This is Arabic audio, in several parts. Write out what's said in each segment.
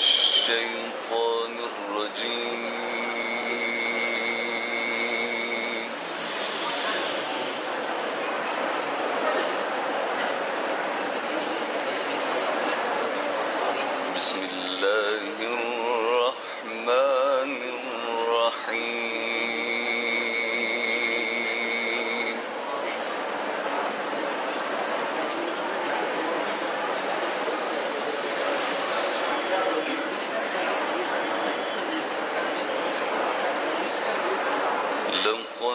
الشيطان الرجيم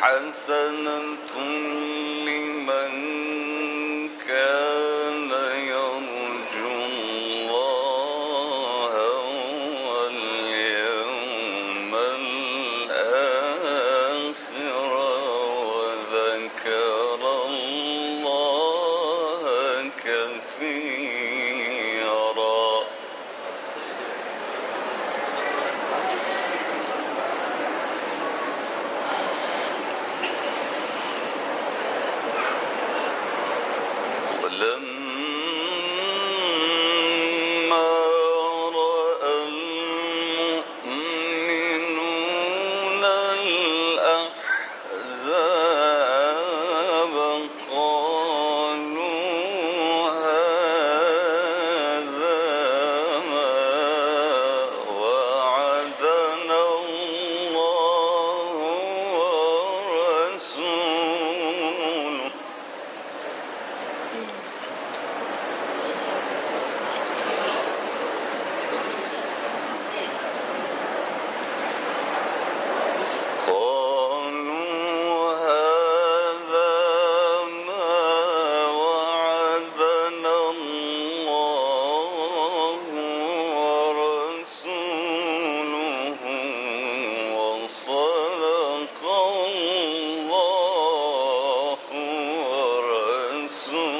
حسنة soon.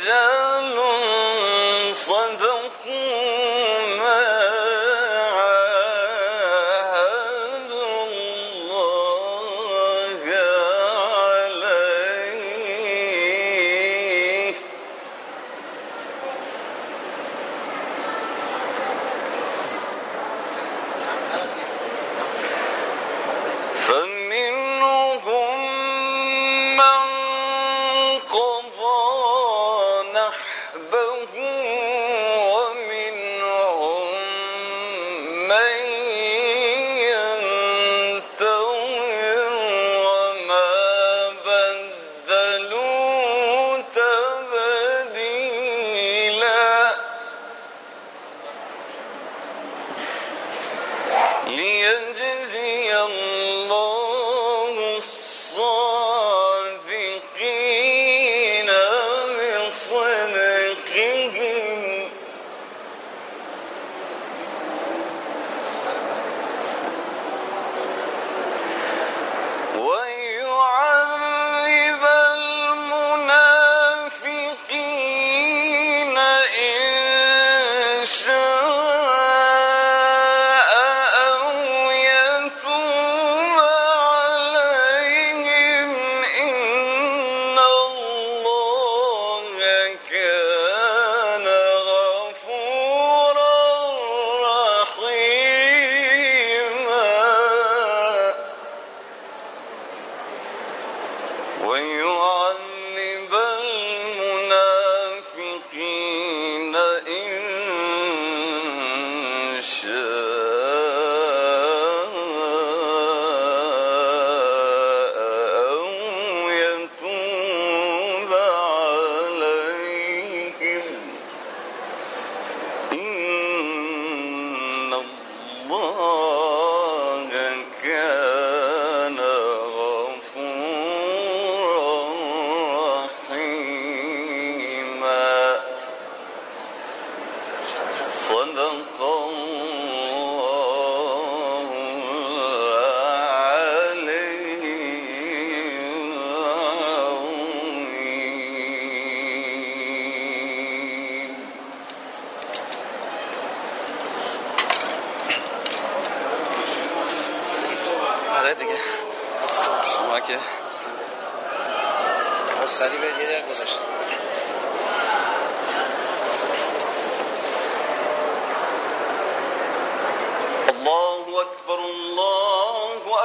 رجال 是。صدق الله العلي العظيم Şumak ya. Az sari belgede arkadaşlar.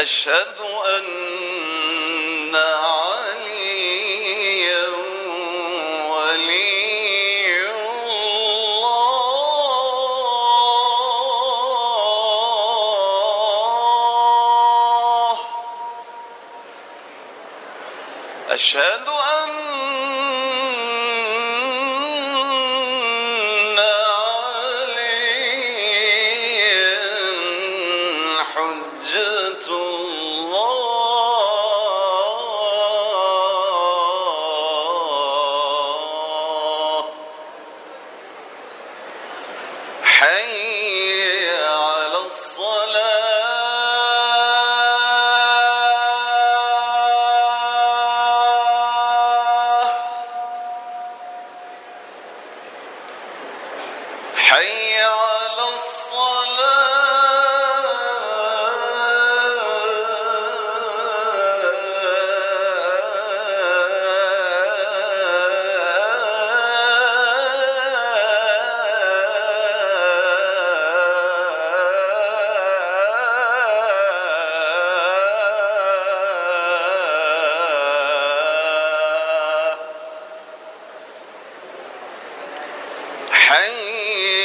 أشهد أن عليا ولي الله. أشهد حجة الله حي